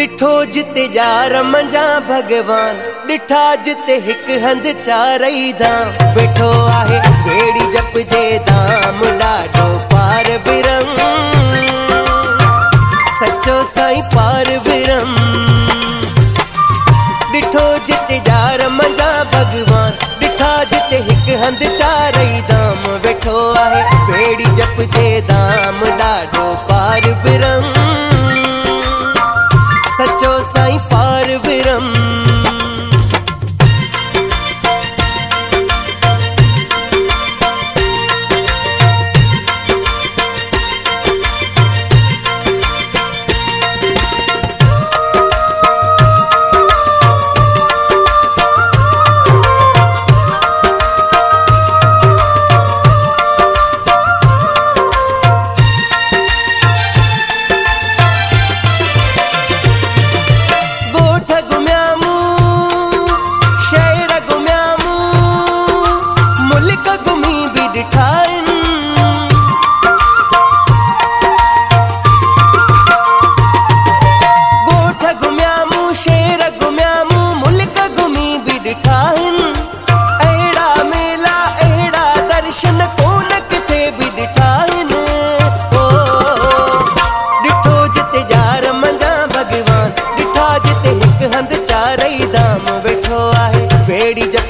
ॾिठो जिते यार मंझा भॻवान ॾिठा जिते हिकु हंधि चारई धाम। वेठो आहे ॿेड़ी जपजे धाम ॾाढो पार बिरम सचो साईं पार बिरम ॾिठो जिते यार मंझा भॻवान ॾिठा जिते हिकु हंधि चारई धाम। वेठो आहे ॿेड़ी जपजे धाम ॾाढो पार बिरम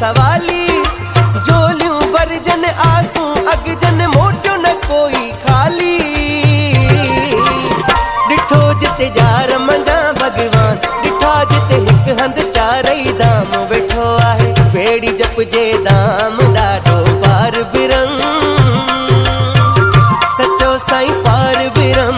सवाली। जोलियूं बरजन आँसू, अगजन मोटियो न कोई खाली। ॾिठो जिते यार मंझा भॻवान ॾिठा जिते हिकु हंधि चारई धाम वेठो आहे। ॿेड़ी जपजे धाम ॾाढो पार बिरम सचो साईं पार बिरम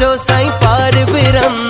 सचो साईं पार बिरम